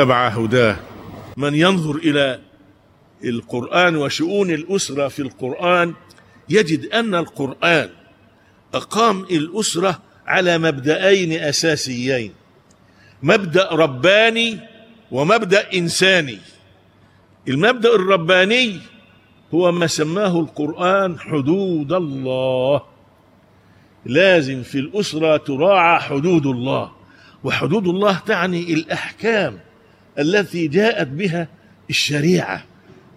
تبع هداه. من ينظر إلى القرآن وشؤون الأسرة في القرآن يجد أن القرآن أقام الأسرة على مبدأين أساسيين مبدأ رباني ومبدأ إنساني. المبدأ الرباني هو ما سماه القرآن حدود الله. لازم في الأسرة تراعى حدود الله وحدود الله تعني الأحكام. التي جاءت بها الشريعة.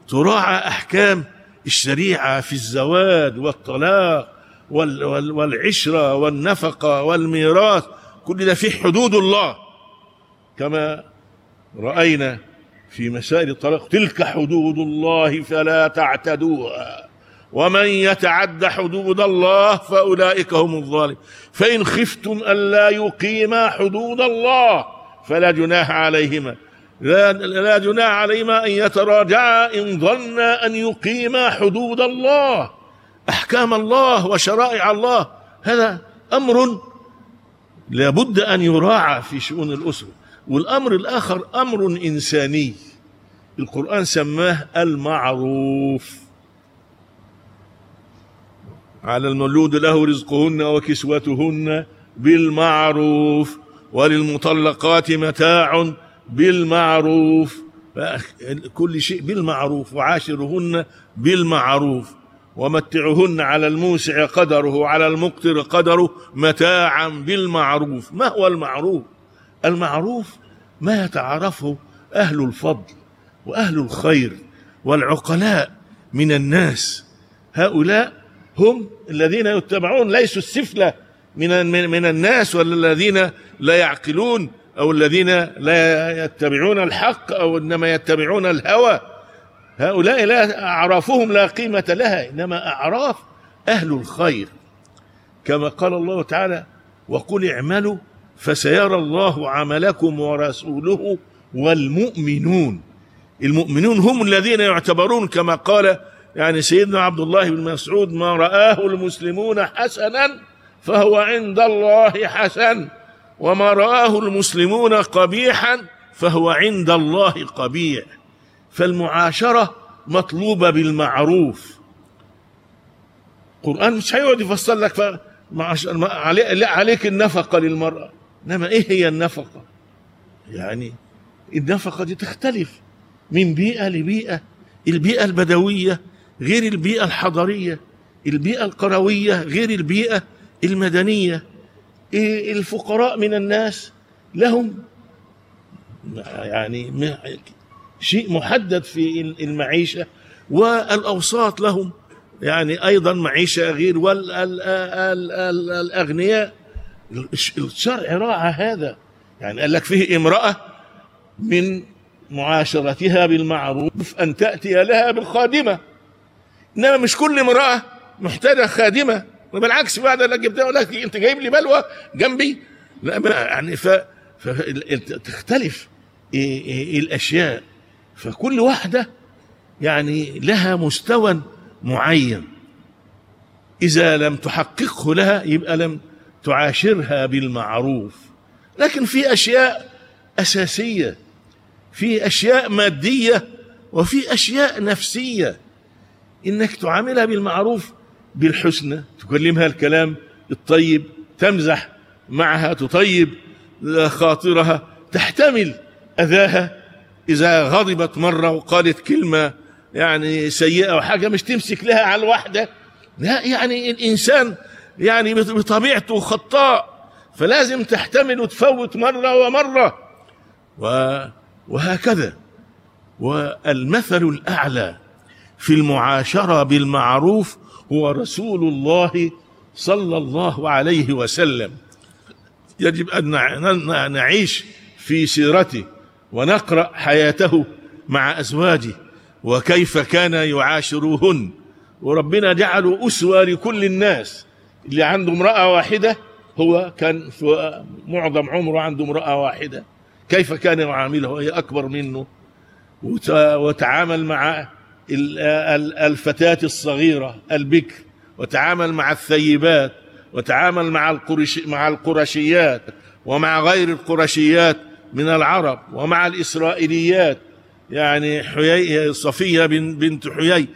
تراعى أحكام الشريعة في الزواج والطلاق وال وال والعشرة والنفقة والميراث. كل ده فيه حدود الله. كما رأينا في مسائل الطلاق تلك حدود الله فلا تعتدوها. ومن يتعد حدود الله فأولئك هم الظالمون. فإن خفتم الا يقيما حدود الله فلا جناح عليهما. لا, لا جناح عليهما أن يتراجعا إن ظنا أن يقيما حدود الله. أحكام الله وشرائع الله. هذا أمر لابد أن يراعى في شؤون الأسرة. والأمر الآخر أمر إنساني. القرآن سماه المعروف. على المولود له رزقهن وكسوتهن بالمعروف. وللمطلقات متاع بالمعروف. كل شيء بالمعروف وعاشرهن بالمعروف. ومتعهن على الموسع قدره على المقتر قدره متاعا بالمعروف. ما هو المعروف؟ المعروف ما يتعرفه أهل الفضل وأهل الخير والعقلاء من الناس. هؤلاء هم الذين يتبعون ليسوا السفلة من من الناس ولا الذين لا يعقلون أو الذين لا يتبعون الحق أو إنما يتبعون الهوى. هؤلاء لا أعرافهم لا قيمة لها إنما أعراف أهل الخير. كما قال الله تعالى وقل اعملوا فسيرى الله عملكم ورسوله والمؤمنون. المؤمنون هم الذين يعتبرون كما قال يعني سيدنا عبد الله بن مسعود ما رآه المسلمون حسنا فهو عند الله حسن. وما رآه المسلمون قبيحا فهو عند الله قبيح. فالمعاشرة مطلوبة بالمعروف. القرآن مش هيقعد يفصل لك عليك النفقة للمرأة. إنما إيه هي النفقة؟ يعني النفقة دي تختلف من بيئة لبيئة. البيئة البدوية غير البيئة الحضرية. البيئة القروية غير البيئة المدنية. الفقراء من الناس؟ لهم يعني شيء محدد في المعيشة والأوساط لهم. يعني أيضا معيشة غير والأغنياء الشرع راعى هذا. يعني قال لك فيه امرأة من معاشرتها بالمعروف أن تأتي لها بالخادمة. إنما مش كل امرأة محتاجة خادمة. بالعكس بعد أنا جبتها لك انت جايب لي بلوى جنبي. لا يعني ف... فتختلف إيه إيه الأشياء. فكل واحدة يعني لها مستوى معين. إذا لم تحققه لها يبقى لم تعاشرها بالمعروف. لكن في أشياء أساسية في أشياء مادية وفي أشياء نفسية. إنك تعاملها بالمعروف بالحسنى تكلمها الكلام الطيب تمزح معها تطيب خاطرها تحتمل أذاها إذا غضبت مرة وقالت كلمة يعني سيئة أو حاجة مش تمسك لها على الواحدة. لا يعني الإنسان يعني بطبيعته خطاء فلازم تحتمل وتفوت مرة ومرة. وهكذا. والمثل الأعلى في المعاشرة بالمعروف هو رسول الله صلى الله عليه وسلم. يجب أن نعيش في سيرته ونقرأ حياته مع أزواجه وكيف كان يعاشروهن. وربنا جعله أسوة لكل الناس. اللي عنده امرأة واحدة هو كان في معظم عمره عنده امرأة واحدة. كيف كان يعامله؟ هي أكبر منه. وتعامل مع الفتاة الصغيرة البكر وتعامل مع الثيبات وتعامل مع القرش مع القرشيات ومع غير القرشيات من العرب ومع الإسرائيليات. يعني حيي صفية بن- بنت حيي.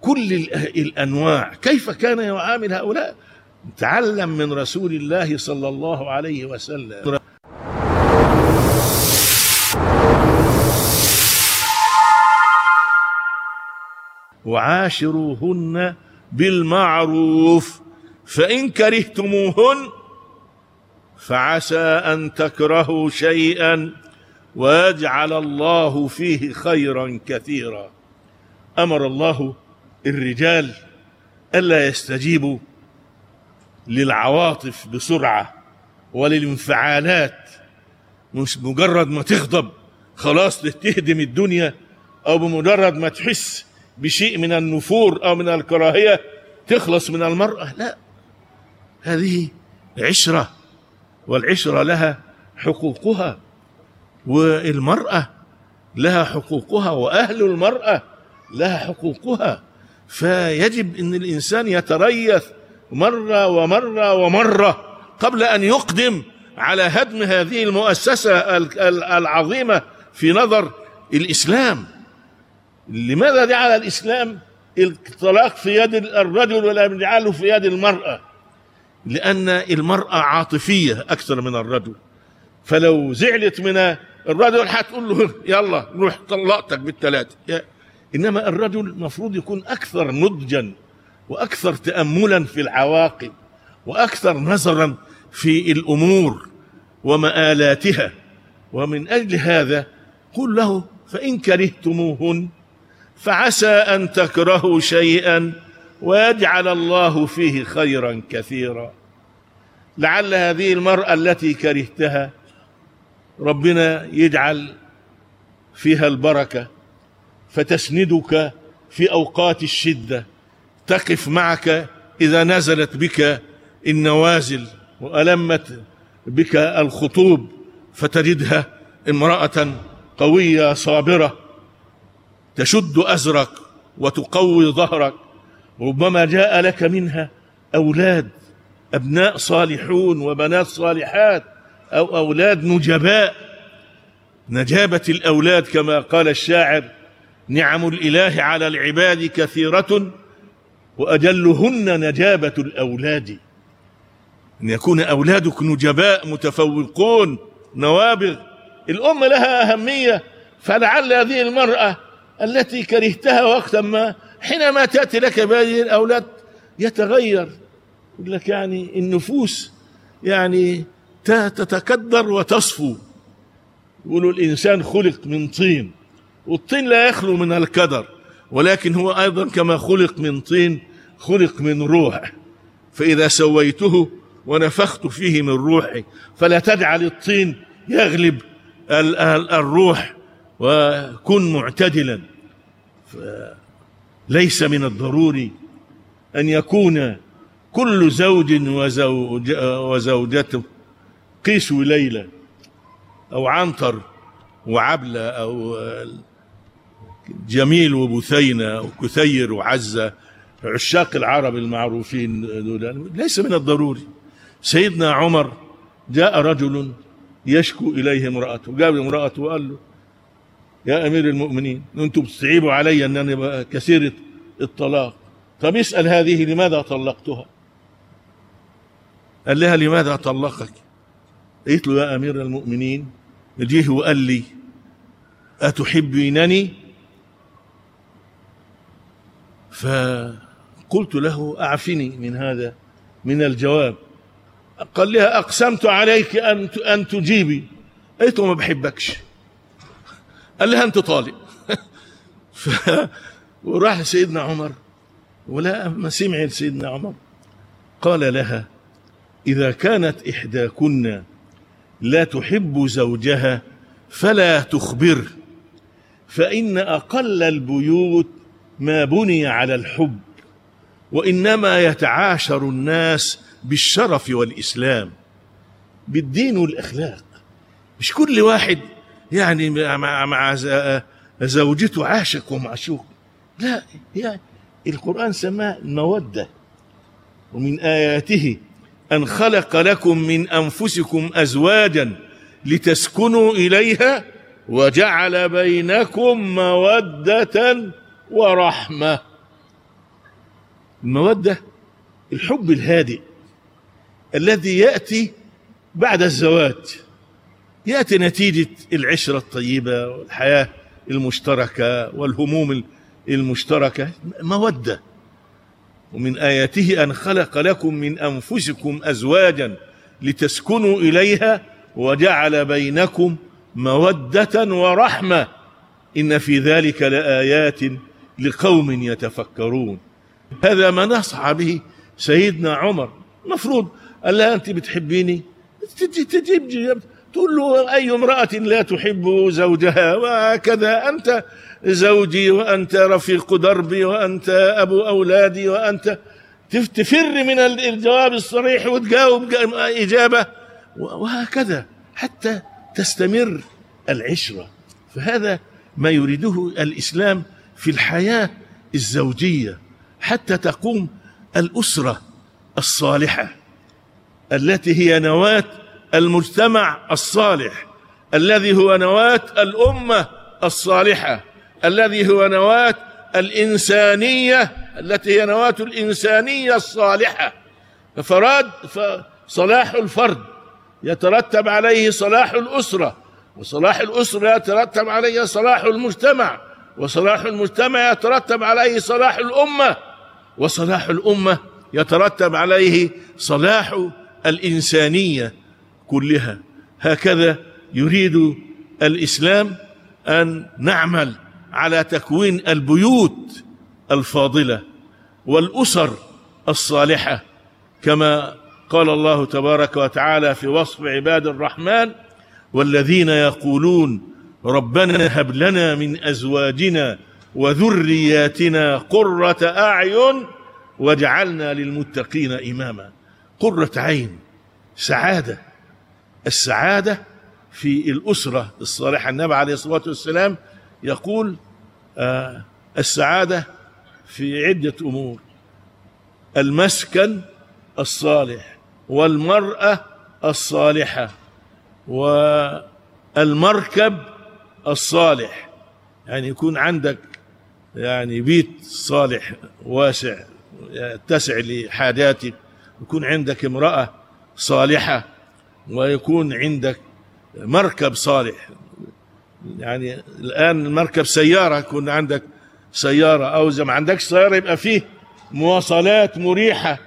كل ال- الأنواع. كيف كان يعامل هؤلاء؟ تعلم من رسول الله صلى الله عليه وسلم. وعاشروهن بالمعروف. فإن كرهتموهن فعسى أن تكرهوا شيئا ويجعل الله فيه خيرا كثيرا. أمر الله الرجال ألا يستجيبوا للعواطف بسرعة وللانفعالات. مش مجرد ما تغضب خلاص تهدم الدنيا أو بمجرد ما تحس بشيء من النفور أو من الكراهية تخلص من المرأة. لا هذه عشرة والعشرة لها حقوقها والمرأة لها حقوقها وأهل المرأة لها حقوقها. فيجب أن الإنسان يتريث مرة ومرة ومرة قبل أن يقدم على هدم هذه المؤسسة ال- ال- العظيمة في نظر الإسلام. لماذا جعل الإسلام الطلاق في يد الرجل ولم يجعله في يد المرأة؟ لأن المرأة عاطفية أكثر من الرجل. فلو زعلت من الرجل هتقول له يلا روح طلقتك بالثلاثة إنما الرجل المفروض يكون أكثر نضجا وأكثر تأملا في العواقب وأكثر نظرا في الأمور ومآلاتها. ومن أجل هذا قل له فإن كرهتموهن فعسى أن تكرهوا شيئا ويجعل الله فيه خيرا كثيرا. لعل هذه المرأة التي كرهتها ربنا يجعل فيها البركة فتسندك في أوقات الشدة. تقف معك إذا نزلت بك النوازل وألمت بك الخطوب فتجدها امرأة قوية صابرة. تشد أزرك وتقوي ظهرك ربما جاء لك منها أولاد أبناء صالحون وبنات صالحات أو أولاد نجباء. نجابة الأولاد كما قال الشاعر نعم الإله على العباد كثيرة وأجلهن نجابة الأولاد. أن يكون أولادك نجباء متفوقون نوابغ الأم لها أهمية فلعل هذه المرأة التي كرهتها وقتا ما حينما تأتي لك بهذه الأولاد يتغير. يقول لك يعني النفوس يعني تتكدر وتصفو. يقولوا الإنسان خلق من طين والطين لا يخلو من الكدر ولكن هو أيضا كما خلق من طين خلق من روح. فإذا سويته ونفخت فيه من روحي فلا تجعل الطين يغلب ال- ال- الروح. وكن معتدلا. ليس من الضروري أن يكون كل زوج وزوج وزوجته قيس وليلى أو عنتر وعبلة أو جميل وبثينة أو كثير وعزة. عشاق العرب المعروفين دول. ليس من الضروري. سيدنا عمر جاء رجل يشكو إليه امرأته جاب امرأته وقال له يا أمير المؤمنين أنتم بتصعبوا علي أنا بقى كثير الطلاق. طب اسأل هذه لماذا طلقتها؟ قال لها لماذا طلقك؟ قلت له يا أمير المؤمنين جه وقال لي أتحبينني؟ فقلت له أعفني من هذا من الجواب. قال لها أقسمت عليك أن أن تجيبي. قلت له ما بحبكش. قال لها أنت طالب. ف... وراح سيدنا عمر ولا ما سمع سيدنا عمر. قال لها إذا كانت إحداكن لا تحب زوجها فلا تخبر فإن أقل البيوت ما بني على الحب وإنما يتعاشر الناس بالشرف والإسلام. بالدين والأخلاق. مش كل واحد يعني مع, مع زوجته عاشق ومعشوق. لا يعني القرآن سماه المودة. ومن آياته أن خلق لكم من أنفسكم أزواجا لتسكنوا إليها وجعل بينكم مودة ورحمة. المودة الحب الهادئ الذي يأتي بعد الزواج. يأتي نتيجة العشرة الطيبة والحياة المشتركة والهموم المشتركة. مودة. ومن آياته أن خلق لكم من أنفسكم أزواجا لتسكنوا إليها وجعل بينكم مودة ورحمة. إن في ذلك لآيات لقوم يتفكرون. هذا ما نصح به سيدنا عمر. المفروض قال لها أنت بتحبيني؟ تجيب تقول له أي امرأة لا تحب زوجها؟ وهكذا أنت زوجي وأنت رفيق دربي وأنت ابو أولادي وأنت تفر من الجواب الصريح وتجاوب إجابة. وهكذا حتى تستمر العشرة. فهذا ما يريده الإسلام في الحياة الزوجية حتى تقوم الأسرة الصالحة التي هي نواة المجتمع الصالح الذي هو نواة الأمة الصالحة الذي هو نواة الإنسانية التي هي نواة الإنسانية الصالحة. ففراد فصلاح الفرد يترتب عليه صلاح الأسرة وصلاح الأسرة يترتب عليه صلاح المجتمع وصلاح المجتمع يترتب عليه صلاح الأمة وصلاح الأمة يترتب عليه صلاح الإنسانية كلها. هكذا يريد الإسلام أن نعمل على تكوين البيوت الفاضلة والأسر الصالحة كما قال الله تبارك وتعالى في وصف عباد الرحمن والذين يقولون ربنا هب لنا من أزواجنا وذرياتنا قرة أعين واجعلنا للمتقين إماما. قرة عين سعادة. السعادة في الأسرة الصالحة. النبي عليه الصلاة والسلام يقول آه السعادة في عدة أمور. المسكن الصالح والمرأة الصالحة والمركب الصالح. يعني يكون عندك يعني بيت صالح واسع يتسع لحاجاتك. يكون عندك امرأة صالحة ويكون عندك مركب صالح. يعني الآن المركب سيارة يكون عندك سيارة أو إذا ما عندكش سيارة يبقى فيه مواصلات مريحة.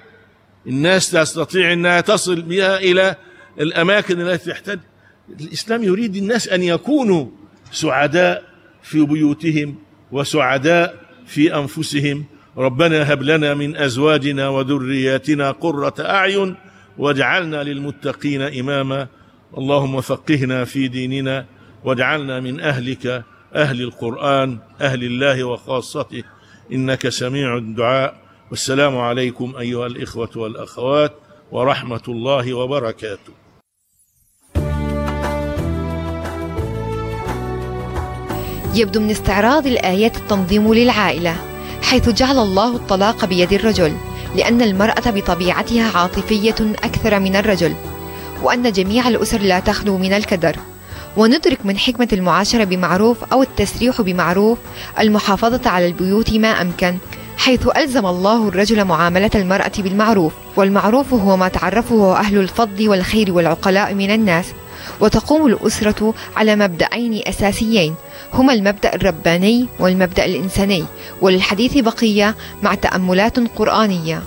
الناس تستطيع إنها تصل بها إلى الأماكن التي تحتاج. الإسلام يريد الناس أن يكونوا سعداء في بيوتهم وسعداء في أنفسهم. ربنا هب لنا من أزواجنا وذرياتنا قرة أعين واجعلنا للمتقين إماما. اللهم فقهنا في ديننا واجعلنا من أهلك أهل القرآن أهل الله وخاصته. إنك سميع الدعاء. والسلام عليكم أيها الإخوة والأخوات ورحمة الله وبركاته. يبدو من استعراض الآيات التنظيم للعائلة حيث جعل الله الطلاق بيد الرجل. لأن المرأة بطبيعتها عاطفية أكثر من الرجل وأن جميع الأسر لا تخلو من الكدر. وندرك من حكمة المعاشرة بمعروف أو التسريح بمعروف المحافظة على البيوت ما أمكن حيث ألزم الله الرجل معاملة المرأة بالمعروف والمعروف هو ما تعرفه أهل الفضل والخير والعقلاء من الناس. وتقوم الأسرة على مبدأين أساسيين. هما المبدأ الرباني والمبدأ الإنساني وللحديث بقية مع تأملات قرآنية.